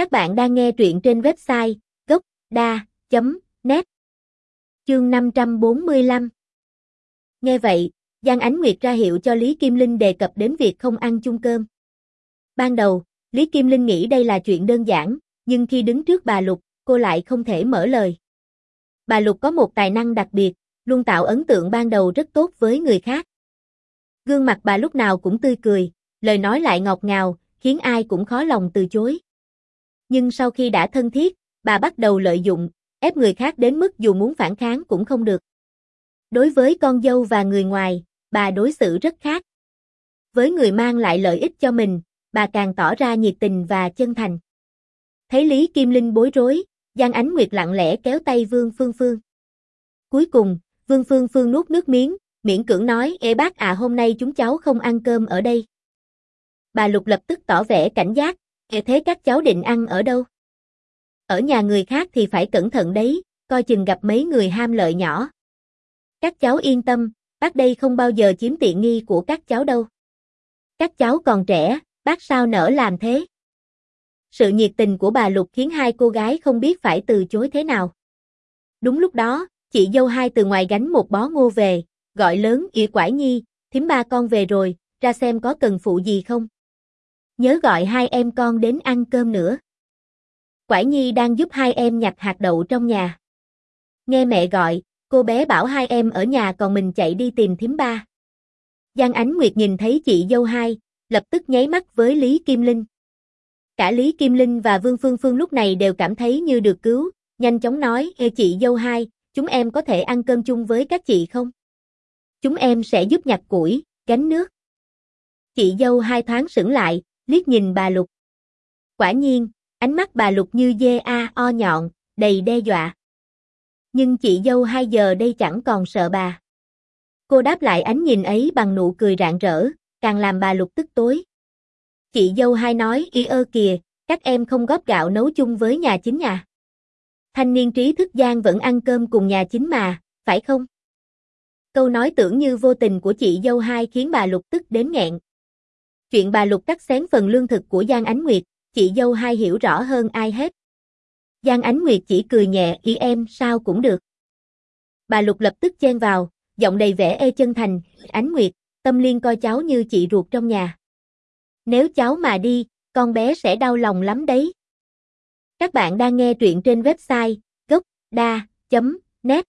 Các bạn đang nghe truyện trên website gốc.da.net Chương 545 Nghe vậy, Giang Ánh Nguyệt ra hiệu cho Lý Kim Linh đề cập đến việc không ăn chung cơm. Ban đầu, Lý Kim Linh nghĩ đây là chuyện đơn giản, nhưng khi đứng trước bà Lục, cô lại không thể mở lời. Bà Lục có một tài năng đặc biệt, luôn tạo ấn tượng ban đầu rất tốt với người khác. Gương mặt bà lúc nào cũng tươi cười, lời nói lại ngọt ngào, khiến ai cũng khó lòng từ chối. Nhưng sau khi đã thân thiết, bà bắt đầu lợi dụng, ép người khác đến mức dù muốn phản kháng cũng không được. Đối với con dâu và người ngoài, bà đối xử rất khác. Với người mang lại lợi ích cho mình, bà càng tỏ ra nhiệt tình và chân thành. Thấy Lý Kim Linh bối rối, Giang Ánh Nguyệt lặng lẽ kéo tay Vương Phương Phương. Cuối cùng, Vương Phương Phương nuốt nước miếng, miễn cưỡng nói, Ê bác à hôm nay chúng cháu không ăn cơm ở đây. Bà Lục lập tức tỏ vẻ cảnh giác, Thế các cháu định ăn ở đâu? Ở nhà người khác thì phải cẩn thận đấy, coi chừng gặp mấy người ham lợi nhỏ. Các cháu yên tâm, bác đây không bao giờ chiếm tiện nghi của các cháu đâu. Các cháu còn trẻ, bác sao nỡ làm thế? Sự nhiệt tình của bà Lục khiến hai cô gái không biết phải từ chối thế nào. Đúng lúc đó, chị dâu hai từ ngoài gánh một bó ngô về, gọi lớn ỉa quải nhi, thím ba con về rồi, ra xem có cần phụ gì không. Nhớ gọi hai em con đến ăn cơm nữa. Quải nhi đang giúp hai em nhặt hạt đậu trong nhà. Nghe mẹ gọi, cô bé bảo hai em ở nhà còn mình chạy đi tìm thím ba. Giang Ánh Nguyệt nhìn thấy chị dâu hai, lập tức nháy mắt với Lý Kim Linh. Cả Lý Kim Linh và Vương Phương Phương lúc này đều cảm thấy như được cứu, nhanh chóng nói, Ê chị dâu hai, chúng em có thể ăn cơm chung với các chị không? Chúng em sẽ giúp nhặt củi, gánh nước. Chị dâu hai thoáng sững lại, liếc nhìn bà Lục. Quả nhiên, ánh mắt bà Lục như dê a o nhọn, đầy đe dọa. Nhưng chị dâu hai giờ đây chẳng còn sợ bà. Cô đáp lại ánh nhìn ấy bằng nụ cười rạng rỡ, càng làm bà Lục tức tối. Chị dâu hai nói y ơ kìa, các em không góp gạo nấu chung với nhà chính nhà. Thanh niên trí thức Giang vẫn ăn cơm cùng nhà chính mà, phải không? Câu nói tưởng như vô tình của chị dâu hai khiến bà Lục tức đến nghẹn. Chuyện bà Lục cắt xén phần lương thực của Giang Ánh Nguyệt, chị dâu hai hiểu rõ hơn ai hết. Giang Ánh Nguyệt chỉ cười nhẹ ý em sao cũng được. Bà Lục lập tức chen vào, giọng đầy vẻ ê chân thành, Ánh Nguyệt, tâm liên coi cháu như chị ruột trong nhà. Nếu cháu mà đi, con bé sẽ đau lòng lắm đấy. Các bạn đang nghe truyện trên website gocda.net